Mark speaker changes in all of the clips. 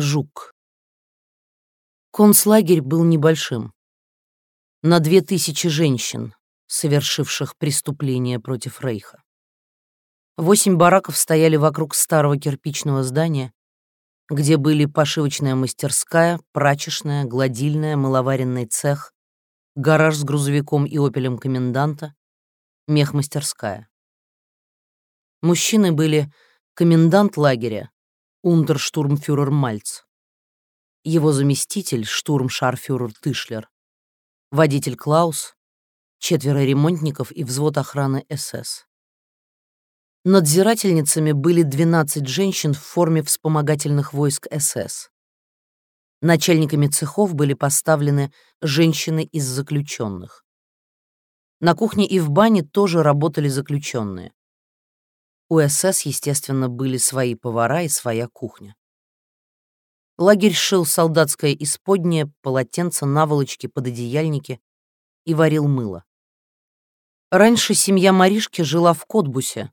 Speaker 1: Жук. Концлагерь был небольшим. На две тысячи женщин, совершивших преступления против Рейха. Восемь бараков стояли вокруг старого кирпичного здания, где были пошивочная мастерская, прачечная, гладильная, мыловаренный цех, гараж с грузовиком и опелем коменданта, мехмастерская. Мужчины были комендант лагеря, унтерштурмфюрер Мальц, его заместитель, штурмшарфюрер Тышлер, водитель Клаус, четверо ремонтников и взвод охраны СС. Надзирательницами были 12 женщин в форме вспомогательных войск СС. Начальниками цехов были поставлены женщины из заключенных. На кухне и в бане тоже работали заключенные. У СС, естественно, были свои повара и своя кухня. Лагерь шил солдатское исподнее, полотенца, наволочки, пододеяльники и варил мыло. Раньше семья Маришки жила в Котбусе.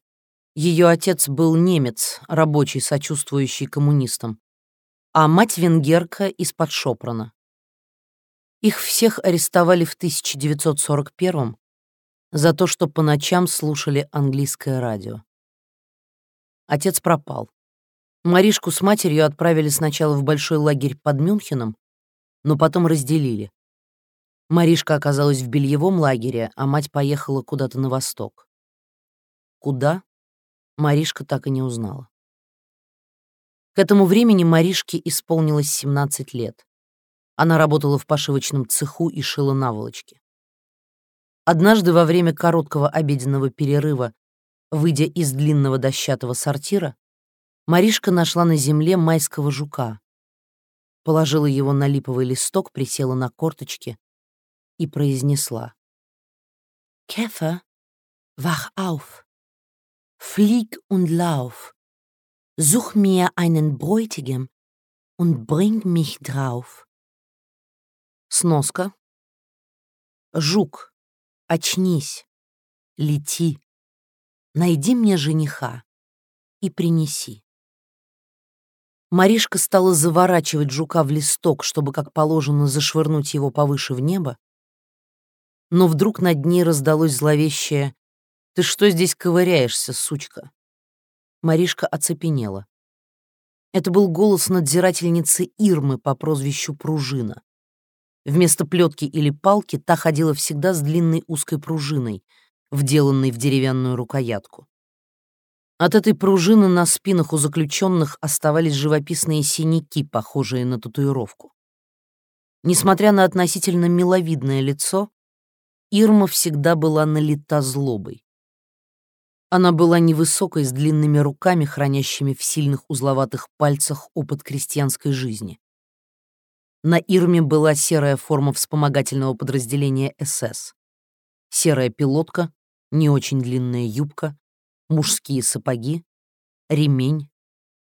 Speaker 1: Ее отец был немец, рабочий, сочувствующий коммунистам, а мать венгерка из-под Шопрона. Их всех арестовали в 1941 за то, что по ночам слушали английское радио. Отец пропал. Маришку с матерью отправили сначала в большой лагерь под Мюнхеном, но потом разделили. Маришка оказалась в бельевом лагере, а мать поехала куда-то на восток. Куда? Маришка так и не узнала. К этому времени Маришке исполнилось 17 лет. Она работала в пошивочном цеху и шила наволочки. Однажды во время короткого обеденного перерыва Выйдя из длинного дощатого сортира, Маришка нашла на земле майского жука, положила его на липовый листок, присела на корточки и произнесла. «Käfer, wach auf, flieg und lauf, such mir einen Bräutigam und bring mich drauf». Сноска. Жук, очнись, лети найди мне жениха и принеси. Маришка стала заворачивать жука в листок, чтобы, как положено, зашвырнуть его повыше в небо, но вдруг над ней раздалось зловещее «Ты что здесь ковыряешься, сучка?» Маришка оцепенела. Это был голос надзирательницы Ирмы по прозвищу Пружина. Вместо плетки или палки та ходила всегда с длинной узкой пружиной — вделанный в деревянную рукоятку. От этой пружины на спинах у заключенных оставались живописные синяки, похожие на татуировку. Несмотря на относительно миловидное лицо, Ирма всегда была налита злобой. Она была невысокой, с длинными руками, хранящими в сильных узловатых пальцах опыт крестьянской жизни. На Ирме была серая форма вспомогательного подразделения СС. Серая пилотка, не очень длинная юбка, мужские сапоги, ремень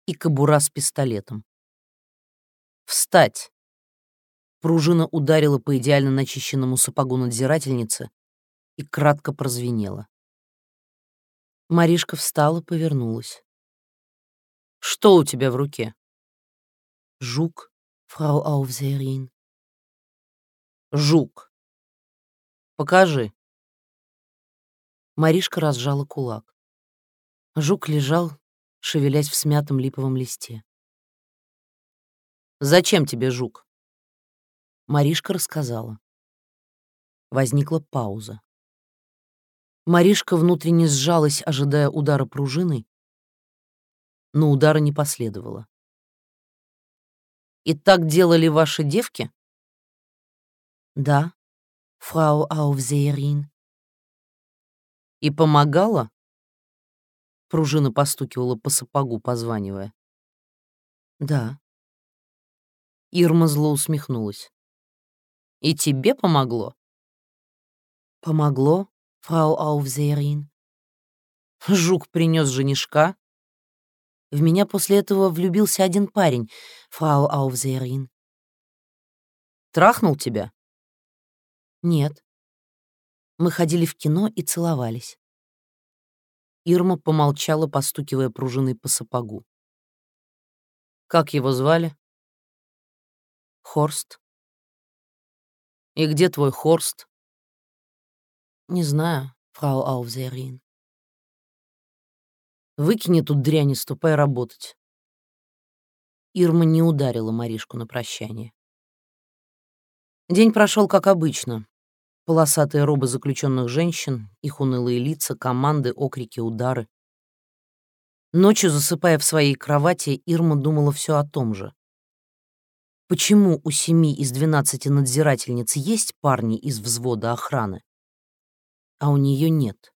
Speaker 1: и кобура с пистолетом. «Встать!» Пружина ударила по идеально начищенному сапогу надзирательницы и кратко прозвенела. Маришка встала, повернулась. «Что у тебя в руке?» «Жук, фрау Аувзерин». «Жук. Покажи». Маришка разжала кулак. Жук лежал, шевелясь в смятом липовом листе. «Зачем тебе жук?» Маришка рассказала. Возникла пауза. Маришка внутренне сжалась, ожидая удара пружиной, но удара не последовало. «И так делали ваши девки?» «Да, фрау Аувзеерин», и помогала? Пружина постукивала по сапогу, позванивая. Да. Ирма зло усмехнулась. И тебе помогло? Помогло, фрау Аувзейрин. Жук принес женишка. В меня после этого влюбился один парень, фрау Аувзейрин. Трахнул тебя? Нет. Мы ходили в кино и целовались. Ирма помолчала, постукивая пружиной по сапогу. «Как его звали?» Хорст. И где твой Хорст?
Speaker 2: Не знаю, фрау Аувзерин.
Speaker 1: Выкини тут дрянь и ступай работать. Ирма не ударила Маришку на прощание. День прошел как обычно. Полосатые робы заключенных женщин, их унылые лица, команды, окрики, удары. Ночью, засыпая в своей кровати, Ирма думала все о том же. Почему у семи из двенадцати надзирательниц есть парни из взвода охраны, а у нее нет?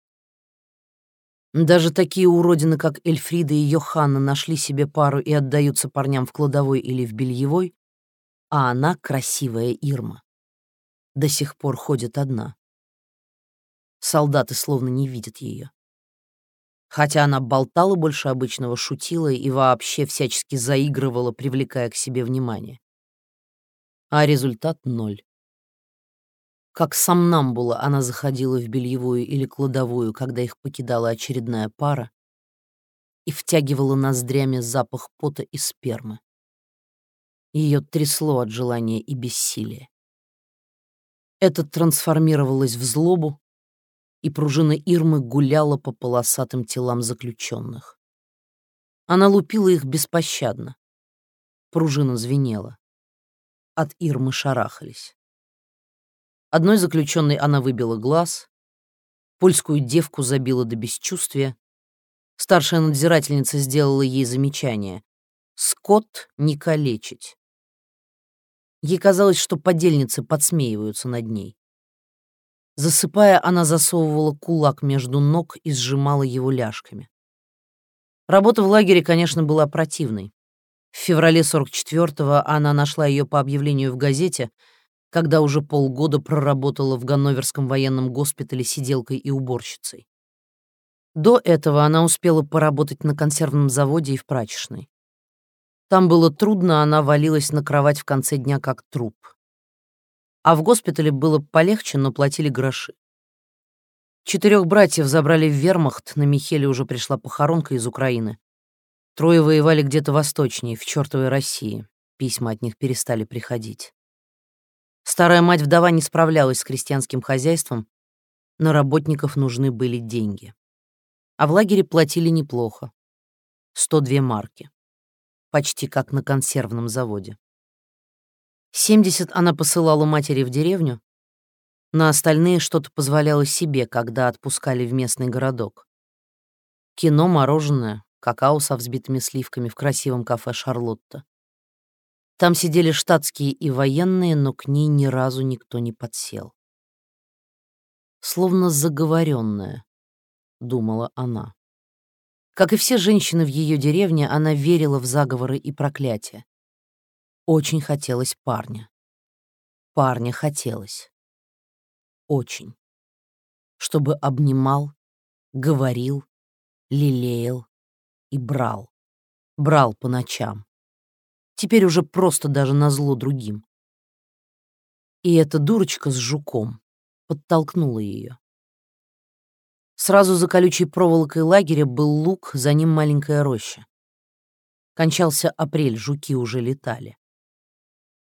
Speaker 1: Даже такие уродины, как Эльфрида и Йоханна, нашли себе пару и отдаются парням в кладовой или в бельевой, а она, красивая Ирма, до сих пор ходит одна. Солдаты словно не видят ее. Хотя она болтала больше обычного, шутила и вообще всячески заигрывала, привлекая к себе внимание. А результат — ноль. Как сомнамбула она заходила в бельевую или кладовую, когда их покидала очередная пара, и втягивала ноздрями запах пота и спермы. Ее трясло от желания и бессилия. Это трансформировалось в злобу, и пружина Ирмы гуляла по полосатым телам заключенных. Она лупила их беспощадно. Пружина звенела. От Ирмы шарахались. Одной заключенной она выбила глаз, польскую девку забила до бесчувствия. Старшая надзирательница сделала ей замечание. «Скот не калечить». Ей казалось, что подельницы подсмеиваются над ней. Засыпая, она засовывала кулак между ног и сжимала его ляжками. Работа в лагере, конечно, была противной. В феврале 44-го она нашла ее по объявлению в газете — когда уже полгода проработала в Ганноверском военном госпитале сиделкой и уборщицей. До этого она успела поработать на консервном заводе и в прачечной. Там было трудно, она валилась на кровать в конце дня как труп. А в госпитале было полегче, но платили гроши. Четырех братьев забрали в вермахт, на Михеле уже пришла похоронка из Украины. Трое воевали где-то восточнее, в чертовой России. Письма от них перестали приходить. Старая мать-вдова не справлялась с крестьянским хозяйством, но работников нужны были деньги. А в лагере платили неплохо. 102 марки. Почти как на консервном заводе. 70 она посылала матери в деревню, на остальные что-то позволяла себе, когда отпускали в местный городок. Кино, мороженое, какао со взбитыми сливками в красивом кафе «Шарлотта». Там сидели штатские и военные, но к ней ни разу никто не подсел. Словно заговоренная, думала она. Как и все женщины в ее деревне, она верила в заговоры и проклятия. Очень хотелось парня. Парня хотелось. Очень. Чтобы обнимал, говорил, лелеял и брал. Брал по ночам. Теперь уже просто даже назло другим. И эта дурочка с жуком подтолкнула ее. Сразу за колючей проволокой лагеря был луг, за ним маленькая роща. Кончался апрель, жуки уже летали.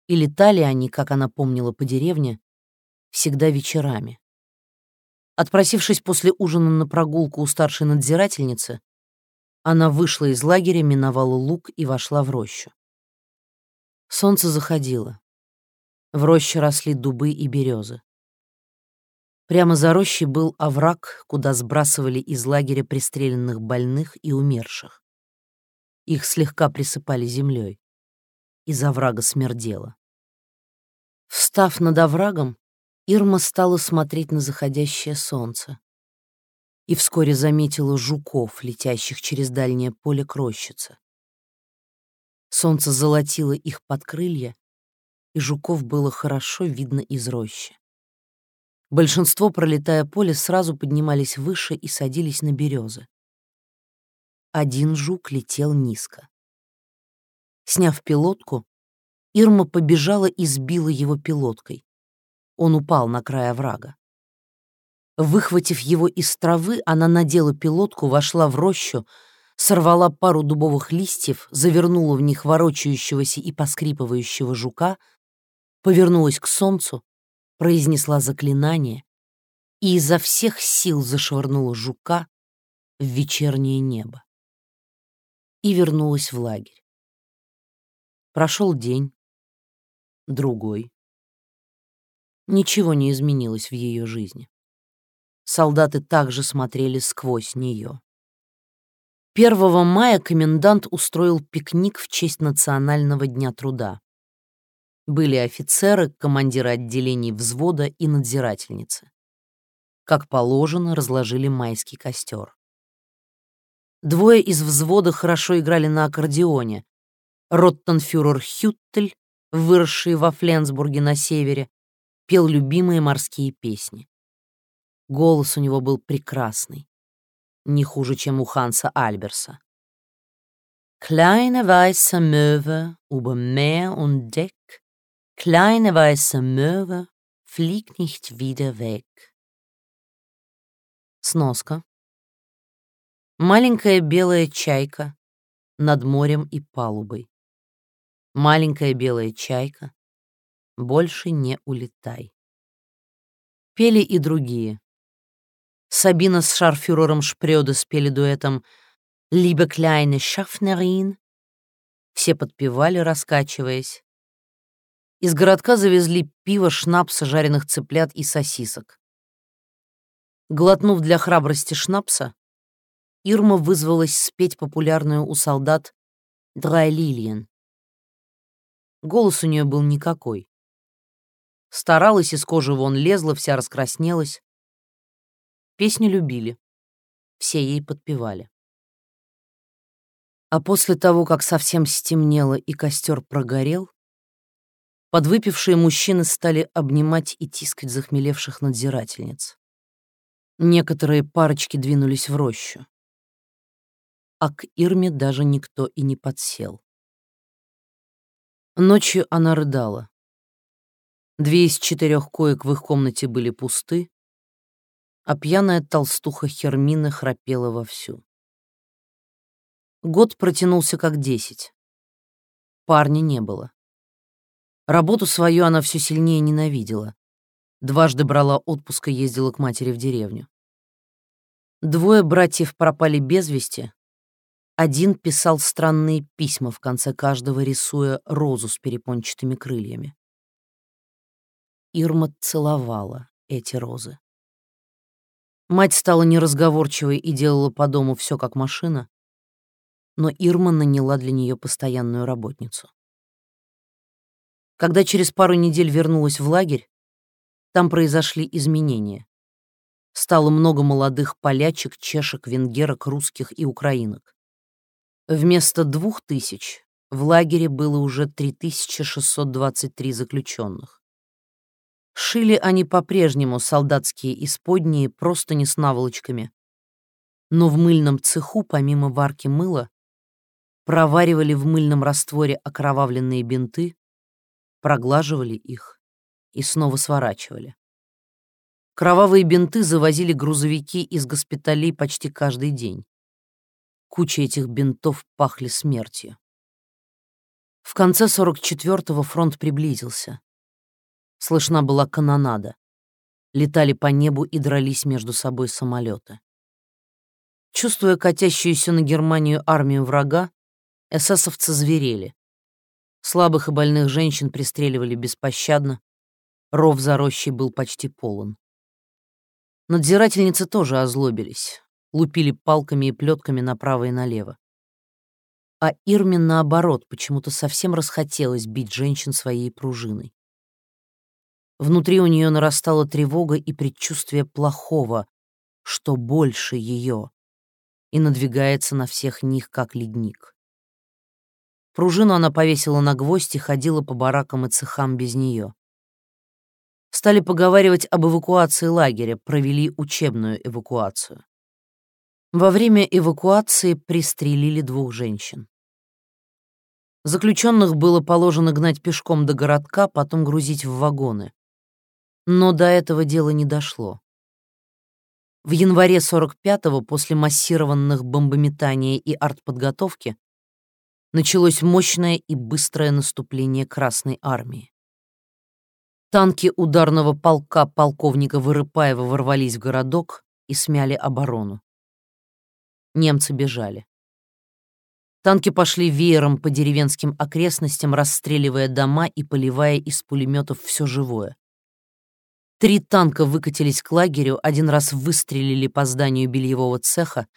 Speaker 1: И летали они, как она помнила по деревне, всегда вечерами. Отпросившись после ужина на прогулку у старшей надзирательницы, она вышла из лагеря, миновала луг и вошла в рощу. Солнце заходило. В роще росли дубы и березы. Прямо за рощей был овраг, куда сбрасывали из лагеря пристреленных больных и умерших. Их слегка присыпали землей. Из оврага смердело. Встав над оврагом, Ирма стала смотреть на заходящее солнце и вскоре заметила жуков, летящих через дальнее поле к рощице. Солнце золотило их под крылья, и жуков было хорошо видно из рощи. Большинство, пролетая поле, сразу поднимались выше и садились на березы. Один жук летел низко. Сняв пилотку, Ирма побежала и сбила его пилоткой. Он упал на край оврага. Выхватив его из травы, она надела пилотку, вошла в рощу, сорвала пару дубовых листьев, завернула в них ворочающегося и поскрипывающего жука, повернулась к солнцу, произнесла заклинание и изо всех сил зашвырнула жука в вечернее небо и вернулась в лагерь. Прошел день, другой. Ничего не изменилось в ее жизни. Солдаты также смотрели сквозь нее. 1 мая комендант устроил пикник в честь Национального дня труда. Были офицеры, командиры отделений взвода и надзирательницы. Как положено, разложили майский костер. Двое из взвода хорошо играли на аккордеоне. Роттенфюрер Хюттель, выросший во Фленсбурге на севере, пел любимые морские песни. Голос у него был прекрасный не хуже, чем у Ханса Альберса. Kleine weiße Möwe über Meer und Deck, kleine weiße Möwe, flieg nicht wieder weg. Сноска. Маленькая белая чайка над морем и палубой. Маленькая белая чайка, больше не улетай. Пели и другие. Сабина с шарфюрером Шпрёде спели дуэтом «Liebe kleine Schaffnerin». Все подпевали, раскачиваясь. Из городка завезли пиво, шнапс, жареных цыплят и сосисок. Глотнув для храбрости шнапса, Ирма вызвалась спеть популярную у солдат «Драй Лилиен». Голос у нее был никакой. Старалась, из кожи вон лезла, вся раскраснелась. Песню любили. Все ей подпевали. А после того, как совсем стемнело и костер прогорел, подвыпившие мужчины стали обнимать и тискать захмелевших надзирательниц. Некоторые парочки двинулись в рощу. А к Ирме даже никто и не подсел. Ночью она рыдала. Две из четырех коек в их комнате были пусты, а пьяная толстуха Хермина храпела вовсю. Год протянулся как десять. Парня не было. Работу свою она все сильнее ненавидела. Дважды брала отпуск и ездила к матери в деревню. Двое братьев пропали без вести. Один писал странные письма в конце каждого, рисуя розу с перепончатыми крыльями. Ирма целовала эти розы. Мать стала неразговорчивой и делала по дому все как машина, но Ирма наняла для нее постоянную работницу. Когда через пару недель вернулась в лагерь, там произошли изменения. Стало много молодых полячек, чешек, венгерок, русских и украинок. Вместо двух тысяч в лагере было уже 3623 заключенных. Шили они по-прежнему солдатские исподние просто не с наволочками. Но в мыльном цеху, помимо варки мыла, проваривали в мыльном растворе окровавленные бинты, проглаживали их и снова сворачивали. Кровавые бинты завозили грузовики из госпиталей почти каждый день. Куча этих бинтов пахли смертью. В конце 44-го фронт приблизился. Слышна была канонада. Летали по небу и дрались между собой самолеты. Чувствуя катящуюся на Германию армию врага, эсэсовцы зверели. Слабых и больных женщин пристреливали беспощадно, ров за рощей был почти полон. Надзирательницы тоже озлобились, лупили палками и плетками направо и налево. А Ирме, наоборот, почему-то совсем расхотелось бить женщин своей пружиной. Внутри у нее нарастала тревога и предчувствие плохого, что больше ее, и надвигается на всех них, как ледник. Пружину она повесила на гвоздь и ходила по баракам и цехам без нее. Стали поговаривать об эвакуации лагеря, провели учебную эвакуацию. Во время эвакуации пристрелили двух женщин. Заключенных было положено гнать пешком до городка, потом грузить в вагоны. Но до этого дела не дошло. В январе 45-го, после массированных бомбометания и артподготовки, началось мощное и быстрое наступление Красной Армии. Танки ударного полка полковника Вырыпаева ворвались в городок и смяли оборону. Немцы бежали. Танки пошли веером по деревенским окрестностям, расстреливая дома и поливая из пулеметов все живое. Три танка выкатились к лагерю, один раз выстрелили по зданию бельевого цеха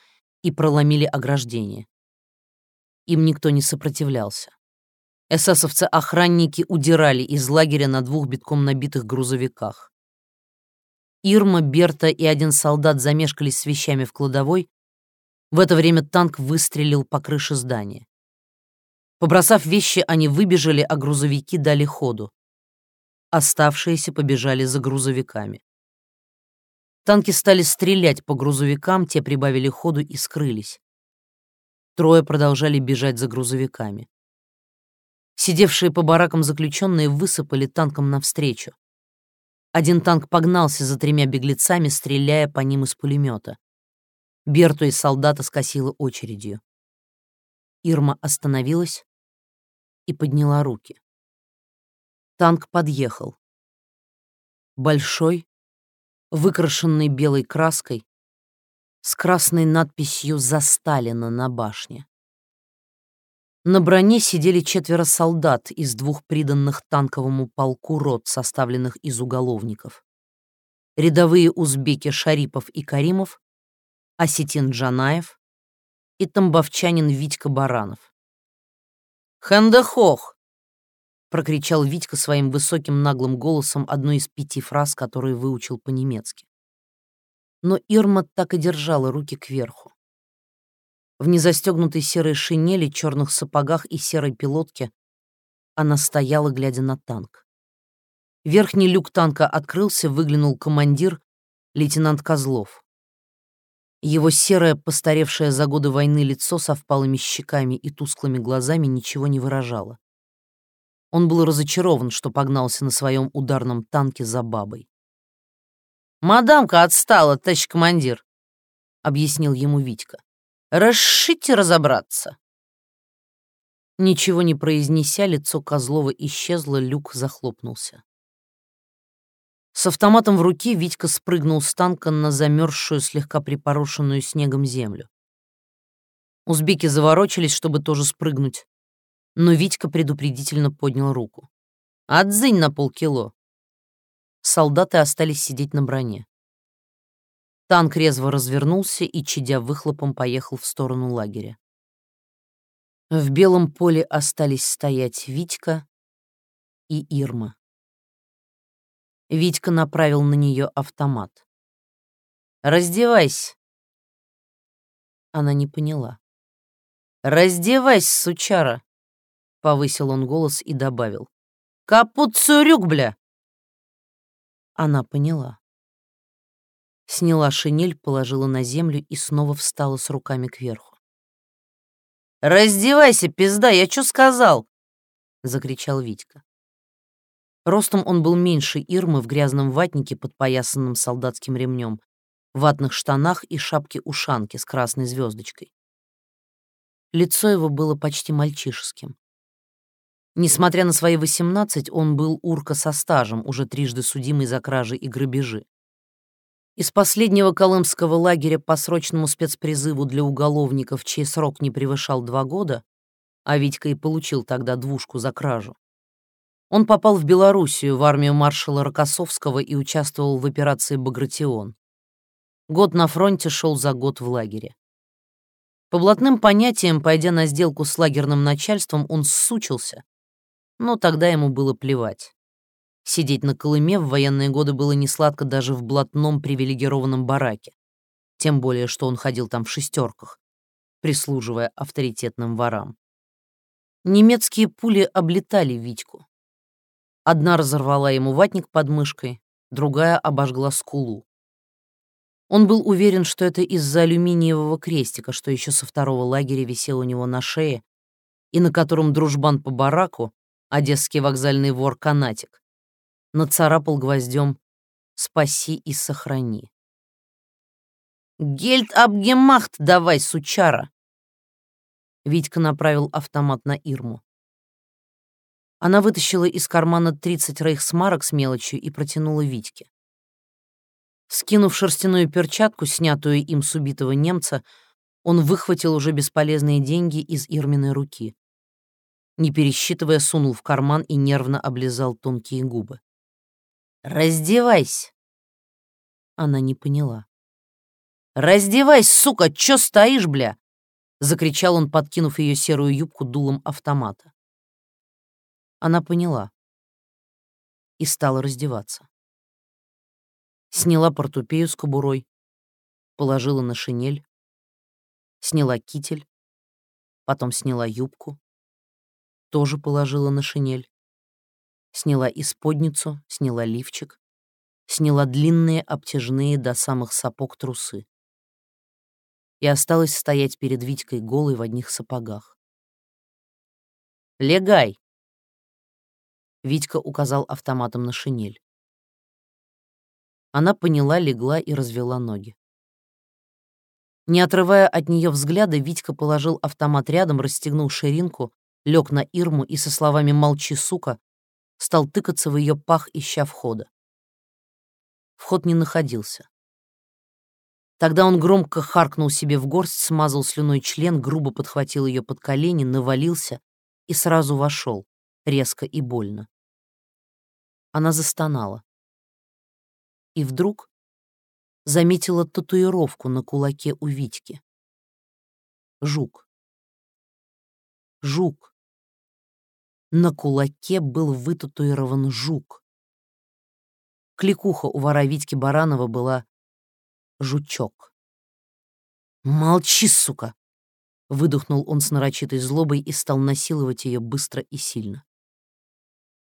Speaker 1: и проломили ограждение. Им никто не сопротивлялся. Эсэсовцы-охранники удирали из лагеря на двух битком набитых грузовиках. Ирма, Берта и один солдат замешкались с вещами в кладовой. В это время танк выстрелил по крыше здания. Побросав вещи, они выбежали, а грузовики дали ходу. Оставшиеся побежали за грузовиками. Танки стали стрелять по грузовикам, те прибавили ходу и скрылись. Трое продолжали бежать за грузовиками. Сидевшие по баракам заключенные высыпали танком навстречу. Один танк погнался за тремя беглецами, стреляя по ним из пулемета. Берту и солдата скосила очередью. Ирма остановилась и подняла руки. Танк подъехал. Большой, выкрашенный белой краской, с красной надписью «За Сталина» на башне. На броне сидели четверо солдат из двух приданных танковому полку рот, составленных из уголовников. Рядовые узбеки Шарипов и Каримов, осетин Джанаев и тамбовчанин Витька Баранов. «Хэндахох!» прокричал Витька своим высоким наглым голосом одну из пяти фраз, которые выучил по-немецки. Но Ирма так и держала руки кверху. В незастегнутой серой шинели, черных сапогах и серой пилотке она стояла, глядя на танк. Верхний люк танка открылся, выглянул командир, лейтенант Козлов. Его серое, постаревшее за годы войны лицо со впалыми щеками и тусклыми глазами ничего не выражало. Он был разочарован, что погнался на своем ударном танке за бабой. «Мадамка отстала, товарищ командир», — объяснил ему Витька. «Расшите разобраться». Ничего не произнеся, лицо Козлова исчезло, люк захлопнулся. С автоматом в руке Витька спрыгнул с танка на замерзшую, слегка припорошенную снегом землю. Узбеки заворочились, чтобы тоже спрыгнуть но Витька предупредительно поднял руку. «Отзынь на полкило!» Солдаты остались сидеть на броне. Танк резво развернулся и, чадя выхлопом, поехал в сторону лагеря. В белом поле остались стоять Витька и Ирма. Витька направил на нее автомат. «Раздевайся!» Она не поняла. «Раздевайся, сучара!» Повысил он голос и добавил. «Капут цурюк, бля!» Она поняла. Сняла шинель, положила на землю и снова встала с руками кверху. «Раздевайся, пизда, я чё сказал?» — закричал Витька. Ростом он был меньше Ирмы в грязном ватнике, подпоясанном солдатским ремнем, ватных штанах и шапке-ушанке с красной звездочкой. Лицо его было почти мальчишеским. Несмотря на свои 18, он был урка со стажем, уже трижды судимый за кражи и грабежи. Из последнего колымского лагеря по срочному спецпризыву для уголовников, чей срок не превышал два года, а Витька и получил тогда двушку за кражу, он попал в Белоруссию, в армию маршала Рокоссовского и участвовал в операции «Багратион». Год на фронте шел за год в лагере. По блатным понятиям, пойдя на сделку с лагерным начальством, он ссучился но тогда ему было плевать. Сидеть на Колыме в военные годы было несладко даже в блатном привилегированном бараке. Тем более, что он ходил там в шестерках, прислуживая авторитетным ворам. Немецкие пули облетали Витьку. Одна разорвала ему ватник под мышкой, другая обожгла скулу. Он был уверен, что это из-за алюминиевого крестика, что еще со второго лагеря висел у него на шее, и на котором дружбан по бараку, одесский вокзальный вор Канатик, нацарапал гвоздем «Спаси и сохрани». «Гельд абгемахт давай, сучара!» Витька направил автомат на Ирму. Она вытащила из кармана 30 рейхсмарок с мелочью и протянула Витьке. Скинув шерстяную перчатку, снятую им с убитого немца, он выхватил уже бесполезные деньги из Ирминой руки. Не пересчитывая, сунул в карман и нервно облизал тонкие губы. «Раздевайся!» Она не поняла. «Раздевайся, сука! Чё стоишь, бля?» — закричал он, подкинув ее серую юбку дулом автомата. Она поняла и стала раздеваться. Сняла портупею с кобурой, положила на шинель, сняла китель, потом сняла юбку, тоже положила на шинель, сняла исподницу, сняла лифчик, сняла длинные обтяжные до самых сапог трусы и осталась стоять перед Витькой голой в одних сапогах. «Легай!» Витька указал автоматом на шинель. Она поняла, легла и развела ноги. Не отрывая от нее взгляда, Витька положил автомат рядом, расстегнул ширинку, лег на Ирму и со словами «молчи, сука» стал тыкаться в ее пах, ища входа. Вход не находился. Тогда он громко харкнул себе в горсть, смазал слюной член, грубо подхватил ее под колени, навалился и сразу вошел, резко и больно. Она застонала. И вдруг заметила татуировку на кулаке у Витьки. Жук. Жук. На кулаке был вытатуирован жук. Кликуха у вора Витьки Баранова была жучок. «Молчи, сука!» — выдохнул он с нарочитой злобой и стал насиловать ее быстро и сильно.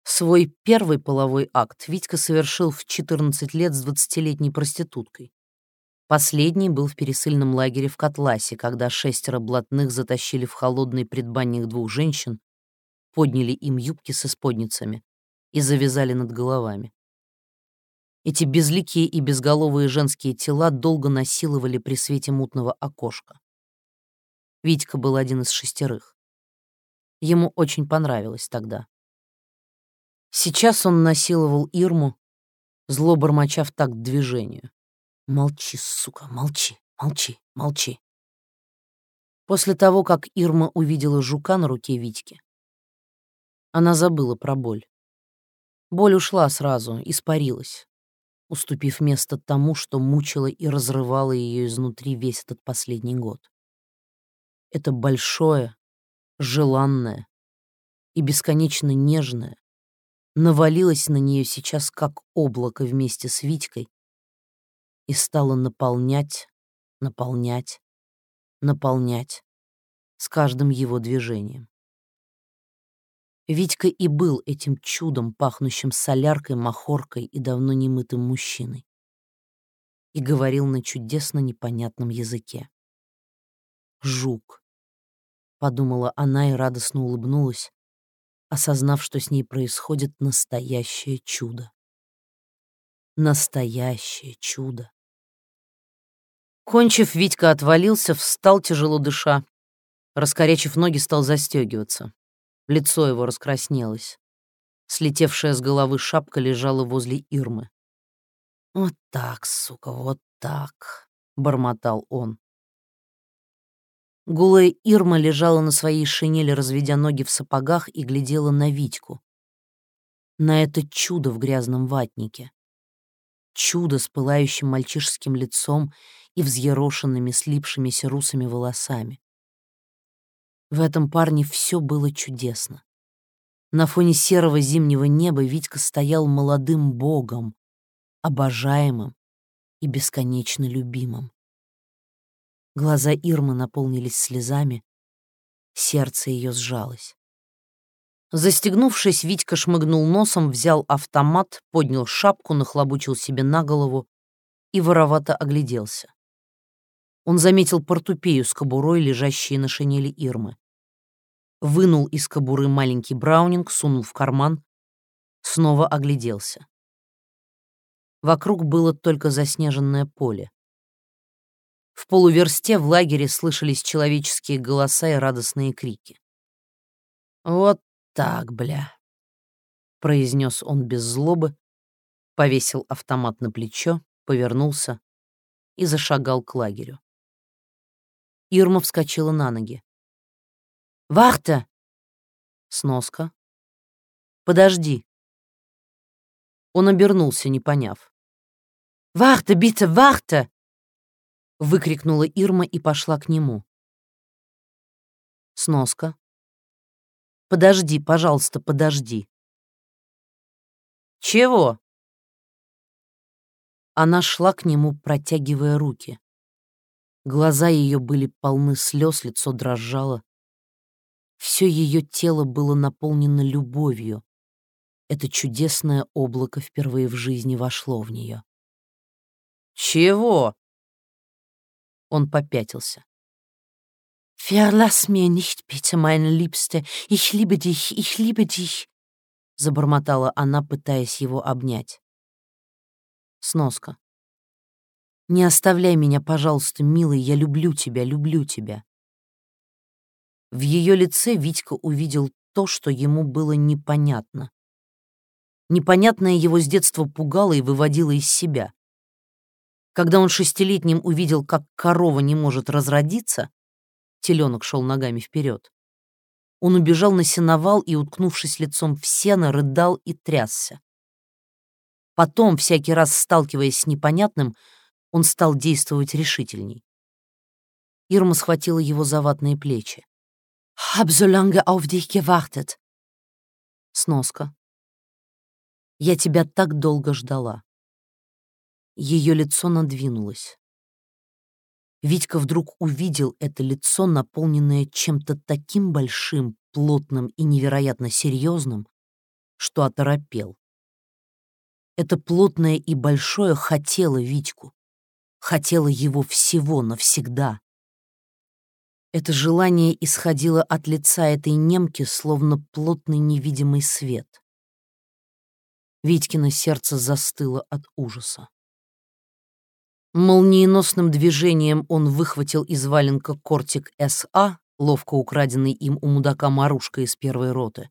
Speaker 1: Свой первый половой акт Витька совершил в 14 лет с 20-летней проституткой. Последний был в пересыльном лагере в Котласе, когда шестеро блатных затащили в холодный предбанник двух женщин, подняли им юбки с исподницами и завязали над головами. Эти безликие и безголовые женские тела долго насиловали при свете мутного окошка. Витька был один из шестерых. Ему очень понравилось тогда. Сейчас он насиловал Ирму, зло бормоча в такт движению. «Молчи, сука, молчи, молчи, молчи». После того, как Ирма увидела жука на руке Витьки, она забыла про боль. Боль ушла сразу, испарилась, уступив место тому, что мучило и разрывало ее изнутри весь этот последний год. Это большое, желанное и бесконечно нежное, навалилась на нее сейчас как облако вместе с Витькой и стала наполнять, наполнять, наполнять с каждым его движением. Витька и был этим чудом, пахнущим соляркой, махоркой и давно немытым мужчиной. И говорил на чудесно непонятном языке. «Жук», — подумала она и радостно улыбнулась, осознав, что с ней происходит настоящее чудо. Настоящее чудо. Кончив, Витька отвалился, встал, тяжело дыша. Раскорячив ноги, стал застегиваться. Лицо его раскраснелось. Слетевшая с головы шапка лежала возле Ирмы. «Вот так, сука, вот так», — бормотал он. Голая Ирма лежала на своей шинели, разведя ноги в сапогах, и глядела на Витьку. На это чудо в грязном ватнике. Чудо с пылающим мальчишеским лицом и взъерошенными, слипшимися русыми волосами. В этом парне все было чудесно. На фоне серого зимнего неба Витька стоял молодым богом, обожаемым и бесконечно любимым. Глаза Ирмы наполнились слезами, сердце ее сжалось. Застегнувшись, Витька шмыгнул носом, взял автомат, поднял шапку, нахлобучил себе на голову и воровато огляделся. Он заметил портупею с кобурой, лежащей на шинели Ирмы. Вынул из кобуры маленький браунинг, сунул в карман, снова огляделся. Вокруг было только заснеженное поле. В полуверсте в лагере слышались человеческие голоса и радостные крики. «Вот так, бля!» произнес он без злобы, повесил автомат на плечо, повернулся и зашагал к лагерю. Ирма вскочила на ноги. «Вахта!» Сноска. «Подожди». Он обернулся, не поняв. «Вахта, бита, вахта!» выкрикнула Ирма и пошла к нему. Сноска. «Подожди, пожалуйста, подожди». «Чего?» Она шла к нему, протягивая руки. Глаза ее были полны слез, лицо дрожало. Все ее тело было наполнено любовью. Это чудесное облако впервые в жизни вошло в нее. «Чего?» Он попятился.
Speaker 2: «Verlass mir nicht, bitte, meine Liebste. Ich liebe dich, ich liebe dich», — забормотала она, пытаясь его обнять.
Speaker 1: Сноска. «Не оставляй меня, пожалуйста, милый, я люблю тебя, люблю тебя». В ее лице Витька увидел то, что ему было непонятно. Непонятное его с детства пугало и выводило из себя. Когда он шестилетним увидел, как корова не может разродиться, теленок шел ногами вперед, он убежал на сеновал и, уткнувшись лицом в сено, рыдал и трясся. Потом, всякий раз сталкиваясь с непонятным, он стал действовать решительней. Ирма схватила его за ватные плечи.
Speaker 2: «Hab so lange auf dich gewartet».
Speaker 1: Сноска. «Я тебя так долго ждала». Ее лицо надвинулось. Витька вдруг увидел это лицо, наполненное чем-то таким большим, плотным и невероятно серьезным, что оторопел. Это плотное и большое хотело Витьку, хотело его всего навсегда. Это желание исходило от лица этой немки, словно плотный невидимый свет. Витькино сердце застыло от ужаса. Молниеносным движением он выхватил из валенка кортик СА, ловко украденный им у мудака Марушка из первой роты,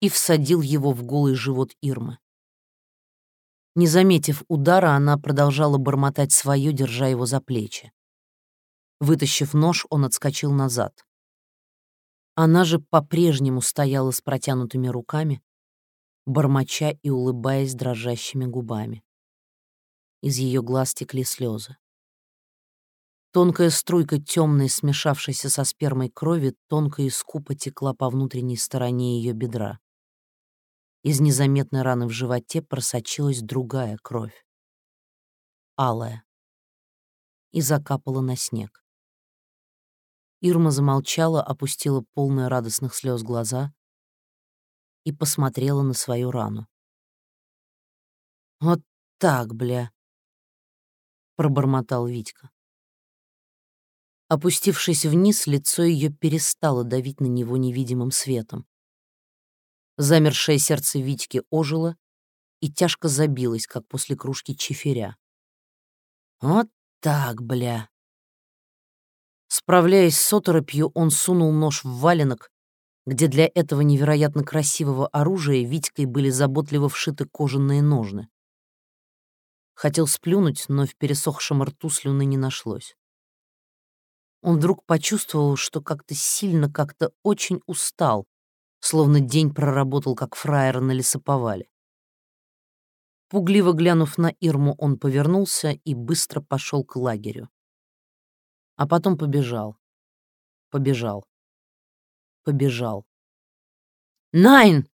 Speaker 1: и всадил его в голый живот Ирмы. Не заметив удара, она продолжала бормотать свое, держа его за плечи. Вытащив нож, он отскочил назад. Она же по-прежнему стояла с протянутыми руками, бормоча и улыбаясь дрожащими губами. Из ее глаз текли слезы. Тонкая струйка темной, смешавшейся со спермой крови, тонко и скупо текла по внутренней стороне ее бедра. Из незаметной раны в животе просочилась другая кровь. Алая. И закапала на снег. Ирма замолчала, опустила полные радостных слез глаза и посмотрела на свою рану. «Вот так, бля!» — пробормотал Витька. Опустившись вниз, лицо ее перестало давить на него невидимым светом. Замершее сердце Витьки ожило и тяжко забилось, как после кружки чиферя. «Вот так, бля!» Справляясь с оторопью, он сунул нож в валенок, где для этого невероятно красивого оружия Витькой были заботливо вшиты кожаные ножны. Хотел сплюнуть, но в пересохшем рту слюны не нашлось. Он вдруг почувствовал, что как-то сильно, как-то очень устал, словно день проработал как фраер на лесоповале. Пугливо глянув на Ирму, он повернулся и быстро пошел к лагерю. А потом побежал. Побежал. Побежал. «Найн!»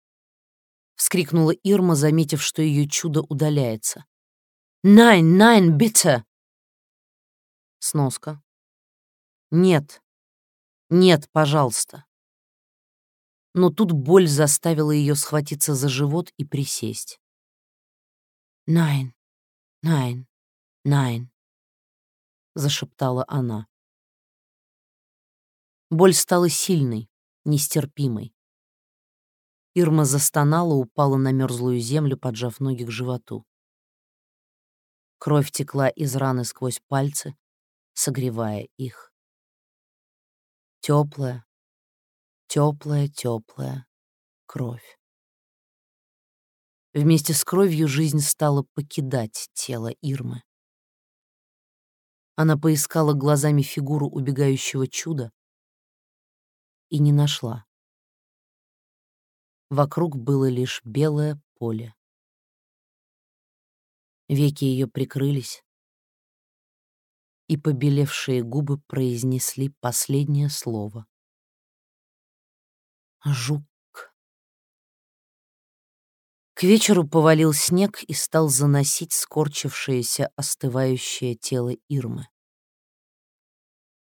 Speaker 1: — вскрикнула Ирма, заметив, что ее чудо удаляется. «Найн, найн, биtte!» Сноска. «Нет, нет, пожалуйста» но тут боль заставила ее схватиться за живот и присесть. «Найн, найн, найн», — зашептала она. Боль стала сильной, нестерпимой. Ирма застонала, упала на мерзлую землю, поджав ноги к животу. Кровь текла из раны сквозь пальцы, согревая их. Теплая, теплая, теплая кровь. Вместе с кровью жизнь стала покидать тело Ирмы. Она поискала глазами фигуру убегающего чуда и не нашла. Вокруг было лишь белое поле. Веки ее прикрылись, и побелевшие губы произнесли последнее слово. Жук. К вечеру повалил снег и стал заносить скорчившееся, остывающее тело Ирмы.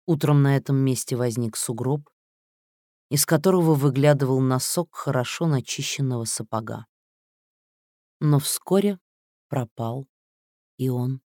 Speaker 1: Утром на этом месте возник сугроб, из которого выглядывал носок хорошо начищенного сапога. Но вскоре пропал и он.